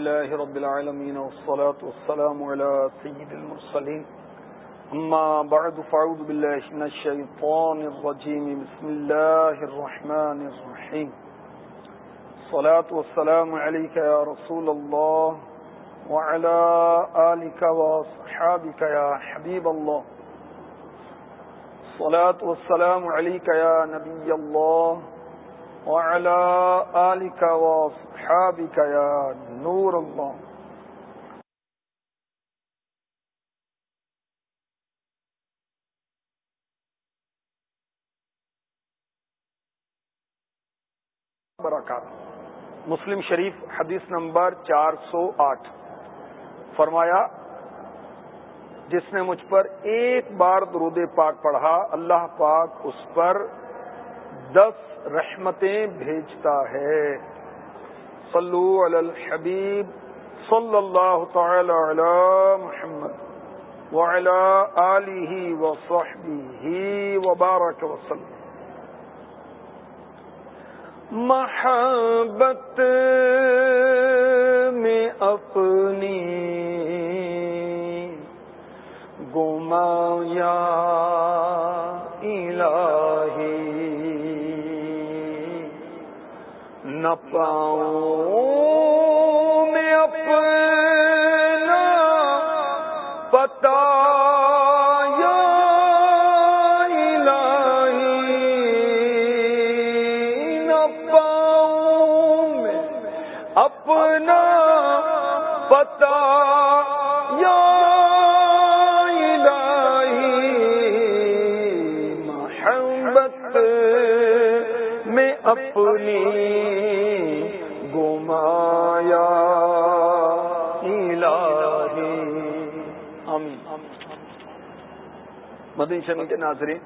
الله رب العالمين والصلاة والسلام على سيد المرسلين. أما بعد فعوذ بالله من الشيطان الرجيم. بسم الله الرحمن الرحيم. الصلاة والسلام عليك يا رسول الله وعلى آلك وصحابك يا حبيب الله. الصلاة والسلام عليك يا نبي الله وعلى آلك وصحابك يا نور الله. برکات. مسلم شریف حدیث نمبر چار سو آٹھ. فرمایا، جس نے مجھ پر ایک بار درود پاک پڑھا، اللہ پاک اس پر دس رحمتیں بھیجتا ہے۔ صلو علی الحبیب صلی اللہ تعالی علی محمد وعلی آلہ وصحبہ وبارک وسلم۔ محبت میں اپنی گمایا الہی نہ پاؤں میں اپنا پتا میں اپنا پتا میں اپنی مدنی چینل کے ناظرین،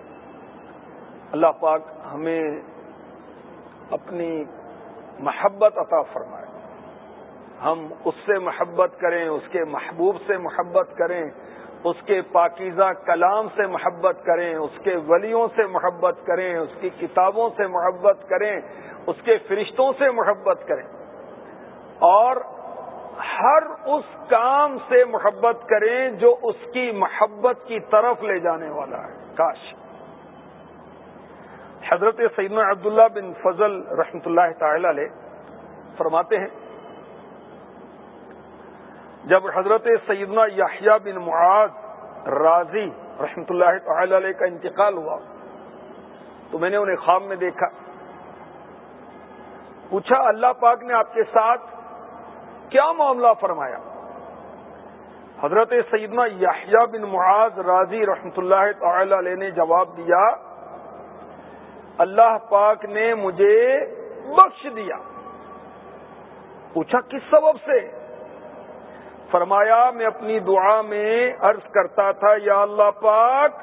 اللہ پاک ہمیں اپنی محبت عطا فرمائے۔ ہم اس سے محبت کریں، اس کے محبوب سے محبت کریں، اس کے پاکیزہ کلام سے محبت کریں، اس کے ولیوں سے محبت کریں، اس کی کتابوں سے محبت کریں، اس کے فرشتوں سے محبت کریں۔ اور ہر اس کام سے محبت کریں جو اس کی محبت کی طرف لے جانے والا ہے۔ کاش۔ حضرت سیدنا عبداللہ بن فضل رحمۃ اللہ تعالی علیہ فرماتے ہیں، جب حضرت سیدنا یاحیہ بن معاذ راضی رحمۃ اللہ تعالی علیہ کا انتقال ہوا، تو میں نے انہیں خواب میں دیکھا۔ پوچھا، اللہ پاک نے آپ کے ساتھ کیا معاملہ فرمایا؟ حضرت سیدنا یاحیہ بن معاذ راضی رحمۃ اللہ تعالی علیہ نے جواب دیا، اللہ پاک نے مجھے بخش دیا۔ پوچھا کس سبب سے؟ فرمایا، میں اپنی دعا میں عرض کرتا تھا، یا اللہ پاک،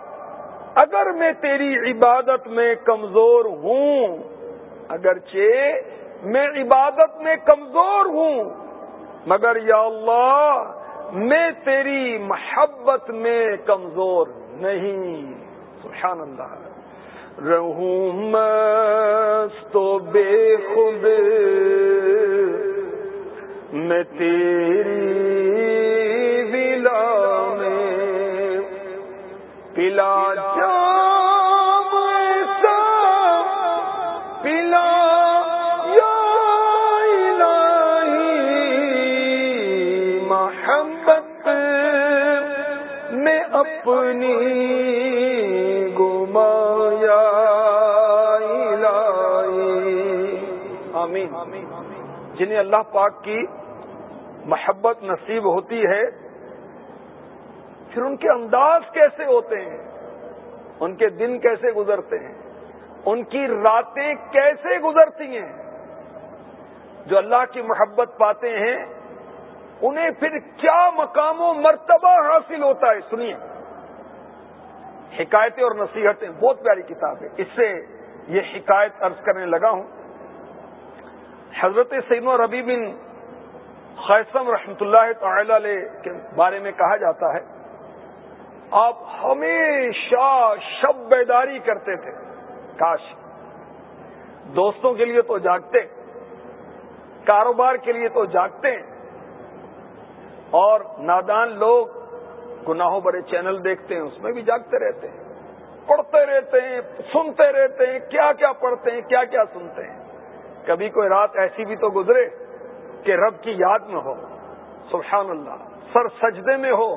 اگر میں تیری عبادت میں کمزور ہوں، اگرچہ میں عبادت میں کمزور ہوں مگر یا اللہ، میں تیری محبت میں کمزور نہیں۔ سبحان اللہ رہوں مست تو بے خود میں تیری ولا میں پلا آمین۔ جنہیں اللہ پاک کی محبت نصیب ہوتی ہے، پھر ان کے انداز کیسے ہوتے ہیں؟ ان کے دن کیسے گزرتے ہیں؟ ان کی راتیں کیسے گزرتی ہیں؟ جو اللہ کی محبت پاتے ہیں، انہیں پھر کیا مقام و مرتبہ حاصل ہوتا ہے؟ سنیے۔ حکایتیں اور نصیحتیں، بہت پیاری کتاب ہے۔ اس سے یہ حکایت عرض کرنے لگا ہوں۔ حضرت سیم و ربی بن خیسم رحمت اللہ تعالی علیہ کے بارے میں کہا جاتا ہے، آپ ہمیشہ شب بیداری کرتے تھے، کاش۔ دوستوں کے لیے تو جاگتے، کاروبار کے لیے تو جاگتے، اور نادان لوگ گناہوں بڑے چینل دیکھتے ہیں، اس میں بھی جاگتے رہتے ہیں، پڑھتے رہتے ہیں، سنتے رہتے ہیں، کیا کیا پڑھتے ہیں، کیا کیا سنتے ہیں۔ کبھی کوئی رات ایسی بھی تو گزرے کہ رب کی یاد میں ہو۔ سبحان اللہ۔ سر سجدے میں ہو۔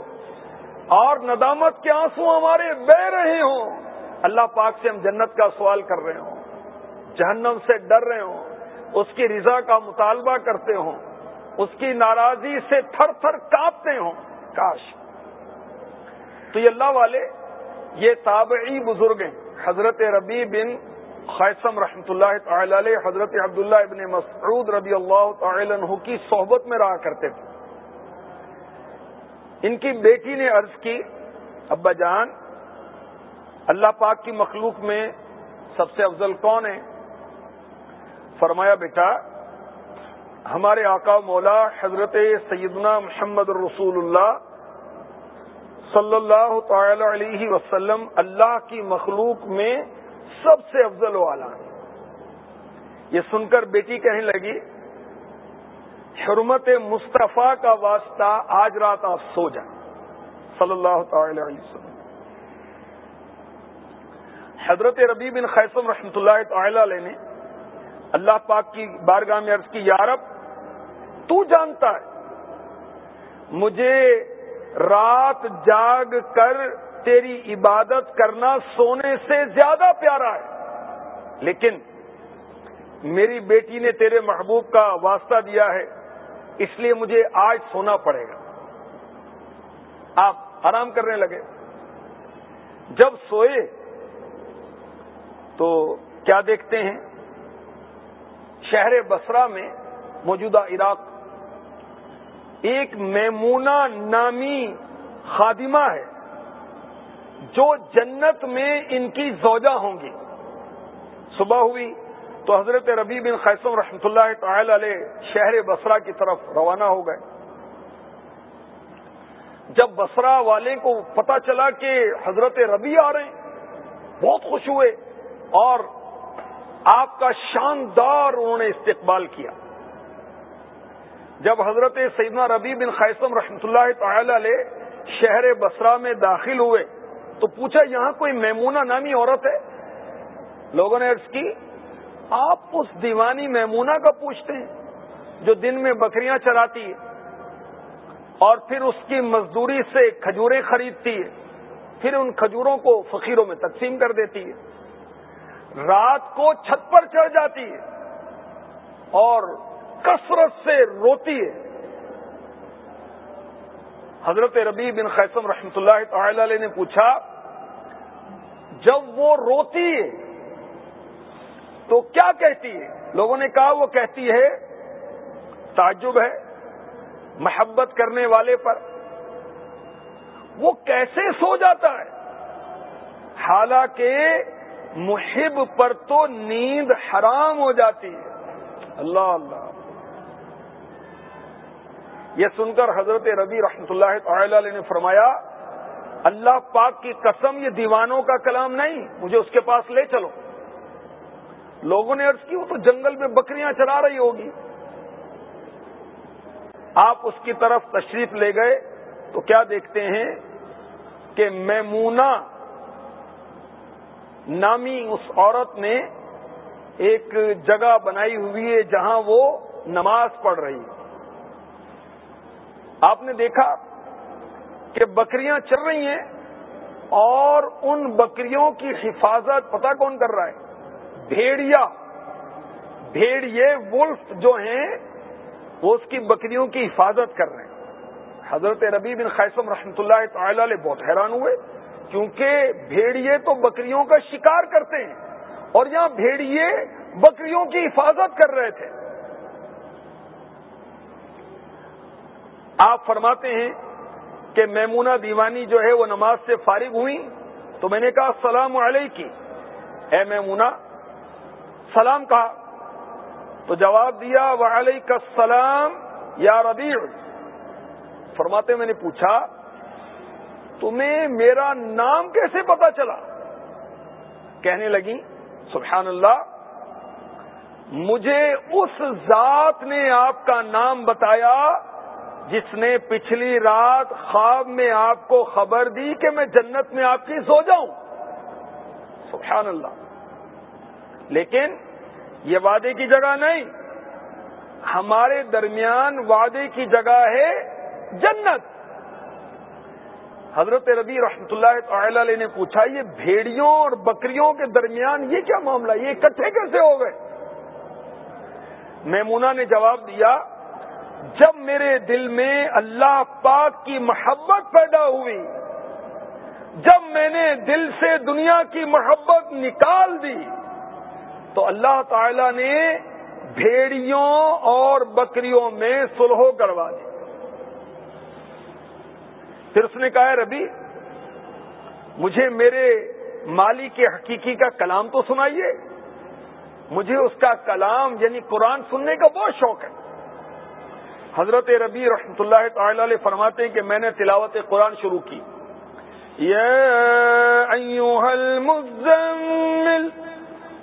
اور ندامت کے آنسو ہمارے بہ رہے ہوں۔ اللہ پاک سے ہم جنت کا سوال کر رہے ہوں۔ جہنم سے ڈر رہے ہوں۔ اس کی رضا کا مطالبہ کرتے ہوں۔ اس کی ناراضی سے تھر تھر کاپتے ہوں۔ کاش۔ تو یہ اللہ والے، یہ تابعی بزرگ ہیں حضرت ربی بن خیسم رحمۃ اللہ تعالی علیہ، حضرت عبداللہ ابن مسعود ربی اللہ تعالی عنہ کی صحبت میں رہا کرتے تھے۔ ان کی بیٹی نے عرض کی، ابا جان، اللہ پاک کی مخلوق میں سب سے افضل کون ہے؟ فرمایا، بیٹا، ہمارے آقا مولا حضرت سیدنا محمد رسول اللہ صلی اللہ تعالی علیہ وسلم اللہ کی مخلوق میں سب سے افضل والا یہ سن کر بیٹی کہنے لگی، حرمت مصطفیٰ کا واسطہ آج رات آپ سو جائیں۔ صلی اللہ تعالی علیہ وسلم۔ حضرت ربی بن خیسم رحمۃ اللہ تعالی علیہ نے اللہ پاک کی بارگاہ میں عرض کی یارب تو جانتا ہے، مجھے رات جاگ کر تیری عبادت کرنا سونے سے زیادہ پیارا ہے۔ لیکن میری بیٹی نے تیرے محبوب کا واسطہ دیا ہے، اس لیے مجھے آج سونا پڑے گا۔ آپ آرام کرنے لگے۔ جب سوئے تو کیا دیکھتے ہیں؟ شہر بسرا میں موجودہ عراق ایک میمونہ نامی خادمہ ہے۔ جو جنت میں ان کی زوجہ ہوں گی۔ صبح ہوئی تو حضرت ربی بن خیسم رحمۃ اللہ تعالی علیہ شہر بسرا کی طرف روانہ ہو گئے۔ جب بسرا والے کو پتا چلا کہ حضرت ربی آ رہے ہیں، بہت خوش ہوئے اور آپ کا شاندار انہوں نے استقبال کیا۔ جب حضرت سیدنا ربی بن خیسم رحمۃ اللہ تعالی علیہ شہر بسرا میں داخل ہوئے تو پوچھا، یہاں کوئی میمونہ نامی عورت ہے؟ لوگوں نے عرض کی، آپ اس دیوانی میمونہ کا پوچھتے ہیں جو دن میں بکریاں چراتی ہے اور پھر اس کی مزدوری سے کھجوریں خریدتی ہے، پھر ان کھجوروں کو فقیروں میں تقسیم کر دیتی ہے۔ رات کو چھت پر چڑھ جاتی ہے اور کثرت سے روتی ہے۔ حضرت ربی بن خیسم رحمۃ اللہ تعالی علیہ نے پوچھا، جب وہ روتی ہے تو کیا کہتی ہے؟ لوگوں نے کہا، وہ کہتی ہے، تعجب ہے، محبت کرنے والے پر۔ وہ کیسے سو جاتا ہے؟ حالانکہ محب پر تو نیند حرام ہو جاتی ہے۔ اللہ اللہ۔ یہ سن کر حضرت ربی رحمت اللہ تعالی علیہ نے فرمایا، اللہ پاک کی قسم، یہ دیوانوں کا کلام نہیں، مجھے اس کے پاس لے چلو۔ لوگوں نے عرض کی، وہ تو جنگل میں بکریاں چلا رہی ہوگی۔ آپ اس کی طرف تشریف لے گئے، تو کیا دیکھتے ہیں کہ میمونا نامی اس عورت نے ایک جگہ بنائی ہوئی ہے جہاں وہ نماز پڑھ رہی ہے۔ آپ نے دیکھا کہ بکریاں چل رہی ہیں اور ان بکریوں کی حفاظت پتہ کون کر رہا ہے؟ بھیڑیا۔ بھیڑیے ولف جو ہیں، وہ اس کی بکریوں کی حفاظت کر رہے ہیں۔ حضرت ربی بن خیسم رحمۃ اللہ تعالی علیہ بہت حیران ہوئے، کیونکہ بھیڑیے تو بکریوں کا شکار کرتے ہیں اور یہاں بھیڑیے بکریوں کی حفاظت کر رہے تھے۔ آپ فرماتے ہیں کہ میمونہ دیوانی جو ہے وہ نماز سے فارغ ہوئی تو میں نے کہا السلام علیکم۔ اے میمونہ، سلام کہا۔ تو جواب دیا وعلیک السلام یا ربیع۔ فرماتے میں نے پوچھا، تمہیں میرا نام کیسے پتا چلا؟ کہنے لگی سبحان اللہ، مجھے اس ذات نے آپ کا نام بتایا جس نے پچھلی رات خواب میں آپ کو خبر دی کہ میں جنت میں آپ کی سو جاؤں۔ سبحان اللہ۔ لیکن یہ وعدے کی جگہ نہیں۔ ہمارے درمیان وعدے کی جگہ ہے جنت۔ حضرت ربی رحمت اللہ تعالی علیہ نے پوچھا، یہ بھیڑیوں اور بکریوں کے درمیان یہ کیا معاملہ یہ اکٹھے کیسے ہو گئے؟ میمونا نے جواب دیا جب میرے دل میں اللہ پاک کی محبت پیدا ہوئی، جب میں نے دل سے دنیا کی محبت نکال دی، تو اللہ تعالی نے بھیڑیوں اور بکریوں میں سلہو کروا دی۔ پھر اس نے کہا ربی، مجھے میرے مالی کے حقیقی کا کلام تو سنائیے، مجھے اس کا کلام یعنی قرآن سننے کا بہت شوق ہے۔ حضرت ربی رحمت اللہ تعالی علیہ فرماتے ہیں کہ میں نے تلاوت قرآن شروع کی۔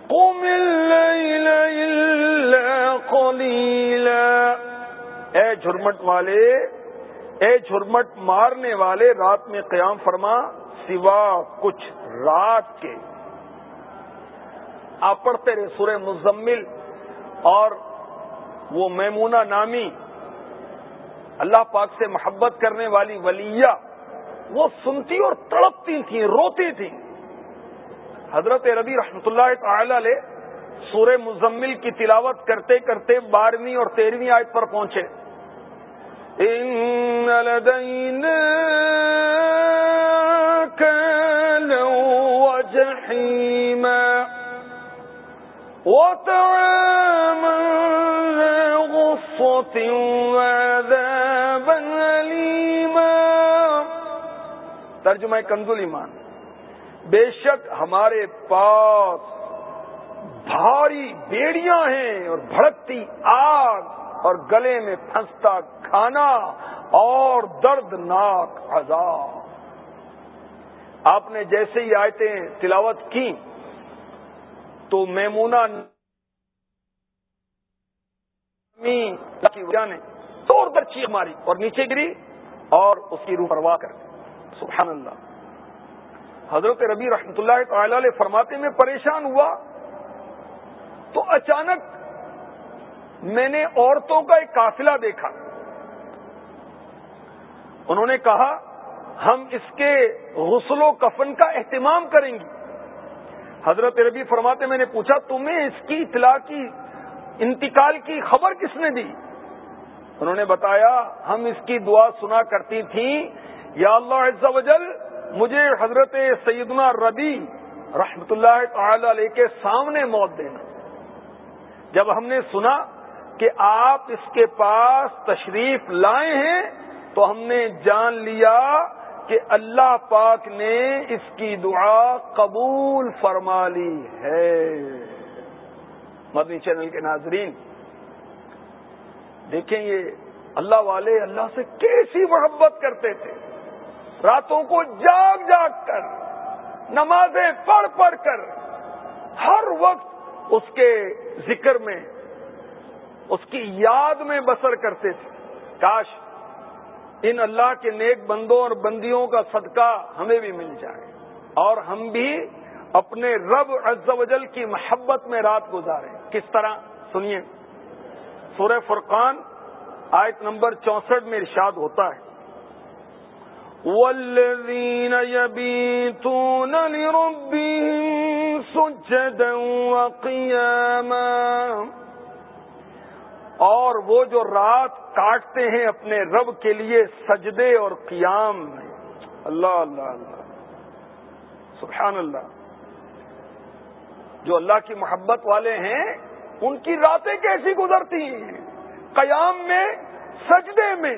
قم الليل إلا قليلا اے جھرمٹ والے، اے جھرمٹ مارنے والے، رات میں قیام فرما سوا کچھ رات کے۔ آپ پڑھتے رہے سورہ مزمل اور وہ میمونہ نامی اللہ پاک سے محبت کرنے والی ولیہ، وہ سنتی اور تڑپتی تھیں روتی تھیں حضرت ربی رحمت اللہ تعالی علیہ سورہ مزمل کی تلاوت کرتے کرتے بارہویں اور تیرہویں آیت پر پہنچے۔ ان وطعاما غصة وعذابا ترجمہ کنزل ایمان. بے شک ہمارے پاس بھاری بیڑیاں ہیں اور بھڑکتی آگ اور گلے میں پھنستا کھانا اور دردناک عذاب. آپ نے جیسے ہی آیتیں تلاوت کی تو نے توڑ کر چیخ ماری اور نیچے گری اور اس کی روح پرواہ کر سبحان اللہ۔ حضرت ربی رحمت اللہ تعالی علیہ فرماتے میں پریشان ہوا تو اچانک میں نے عورتوں کا ایک قافلہ دیکھا۔ انہوں نے کہا، ہم اس کے غسل و کفن کا اہتمام کریں گے۔ حضرت ربی فرماتے میں نے پوچھا، تمہیں اس کی اطلاع کی انتقال کی خبر کس نے دی؟ انہوں نے بتایا، ہم اس کی دعا سنا کرتی تھیں، یا اللہ عز و جل، مجھے حضرت سیدنا ربی رحمت اللہ تعالی علیہ کے سامنے موت دینا۔ جب ہم نے سنا کہ آپ اس کے پاس تشریف لائے ہیں، تو ہم نے جان لیا کہ اللہ پاک نے اس کی دعا قبول فرما لی ہے۔ مدنی چینل کے ناظرین، دیکھیں یہ اللہ والے اللہ سے کیسی محبت کرتے تھے؟ راتوں کو جاگ جاگ کر، نمازیں پڑھ پڑھ کر، ہر وقت اس کے ذکر میں، اس کی یاد میں بسر کرتے تھے۔ کاش ان اللہ کے نیک بندوں اور بندیوں کا صدقہ ہمیں بھی مل جائے، اور ہم بھی اپنے رب عز و جل کی محبت میں رات گزاریں۔ کس طرح؟ سنیے۔ سورہ فرقان آیت نمبر چونسٹھ میں ارشاد ہوتا ہے۔ والذين يبيتون لربهم سجدا وقياما۔ اور وہ جو رات کاٹتے ہیں اپنے رب کے لیے سجدے اور قیام میں۔ اللہ اللہ اللہ۔ سبحان اللہ۔ جو اللہ کی محبت والے ہیں، ان کی راتیں کیسی گزرتی ہیں؟ قیام میں، سجدے میں۔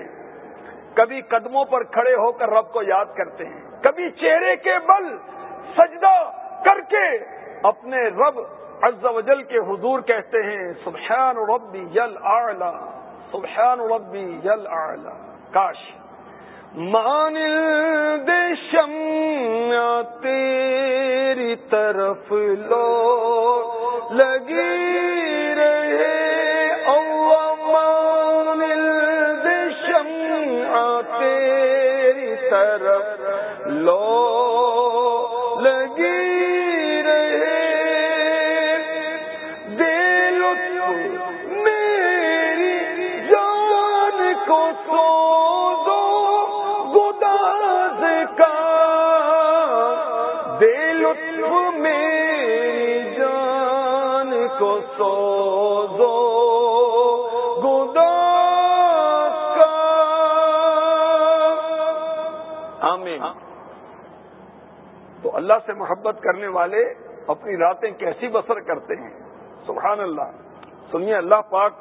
کبھی قدموں پر کھڑے ہو کر رب کو یاد کرتے ہیں۔ کبھی چہرے کے بل سجدہ کر کے اپنے رب عز و جل کے حضور کہتے ہیں، سبحان ربی جل آلہ سبحان ربی جل آلہ کاش مانند شمع تیری طرف لو لگی رہے اللہ مانند شمع تیری طرف لو۔ کو سو اللہ سے محبت کرنے والے اپنی راتیں کیسی بسر کرتے ہیں؟ سبحان اللہ۔ سنیے اللہ پاک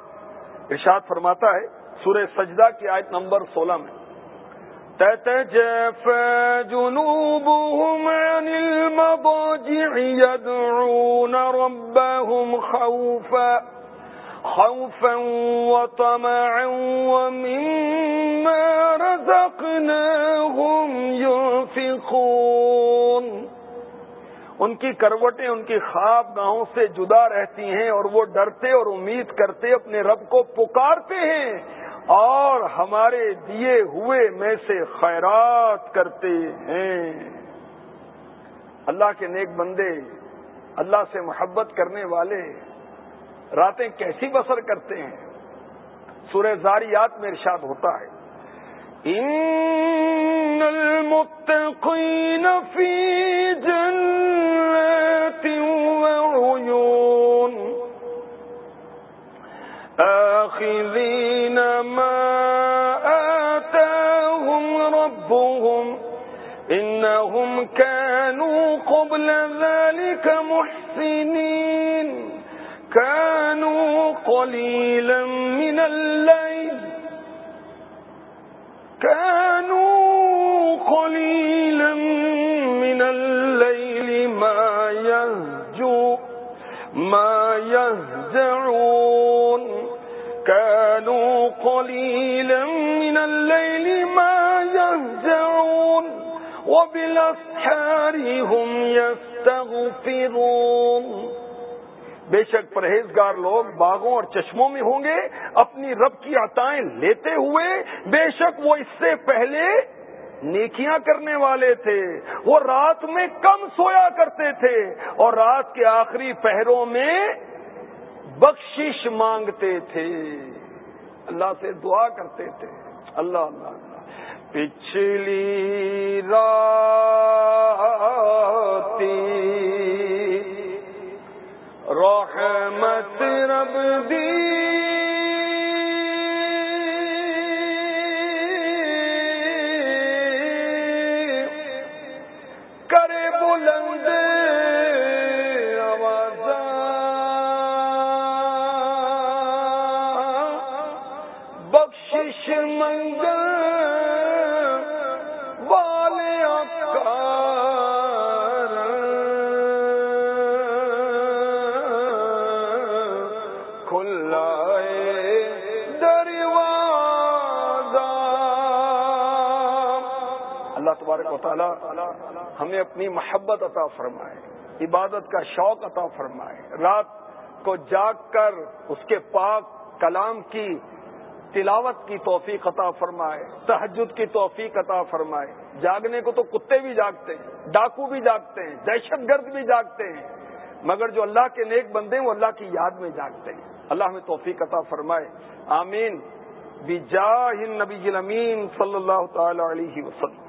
ارشاد فرماتا ہے سورہ سجدہ کی آیت نمبر سولہ میں۔ تتجافى جنوبهم عن المضاجع، يدعون ربهم خوفا خوفا وطمعا، ومما رزقناهم ينفقون. ان کی کروٹیں، ان کی خواب گاہوں سے جدا رہتی ہیں اور وہ ڈرتے اور امید کرتے اپنے رب کو پکارتے ہیں۔ اور ہمارے دیے ہوئے میں سے خیرات کرتے ہیں۔ اللہ کے نیک بندے، اللہ سے محبت کرنے والے راتیں کیسی بسر کرتے ہیں؟ سورہ زاریات میں ارشاد ہوتا ہے، ان المتقین فی جنات آخذین ما آتاهم ربهم انہم كانوا قبل ذلك محسنین كانوا قليلا من الليل. كانوا قليلا من الليل ما يهجو ما يهجعون. كانوا قليلا من الليل ما يهجعون، وبالأسحار هم يستغفرون. بے شک پرہیزگار لوگ باغوں اور چشموں میں ہوں گے، اپنی رب کی عطائیں لیتے ہوئے بے شک وہ اس سے پہلے نیکیاں کرنے والے تھے، وہ رات میں کم سویا کرتے تھے، اور رات کے آخری پہروں میں بخشش مانگتے تھے۔ اللہ سے دعا کرتے تھے۔ اللہ اللہ اللہ۔ پچھلی رحمت رب دی تبارک ہمیں اپنی محبت عطا فرمائے، عبادت کا شوق عطا فرمائے۔ رات کو جاگ کر اس کے پاک کلام کی تلاوت کی توفیق عطا فرمائے تحجد کی توفیق عطا فرمائے۔ جاگنے کو تو کتے بھی جاگتے ہیں، ڈاکو بھی جاگتے ہیں، دہشت گرد بھی جاگتے ہیں۔ مگر جو اللہ کے نیک بندے ہیں، وہ اللہ کی یاد میں جاگتے ہیں۔ اللہ ہمیں توفیق عطا فرمائے۔ آمین۔ بجاہ نبی امین صلی اللہ تعالی علیہ وسلم۔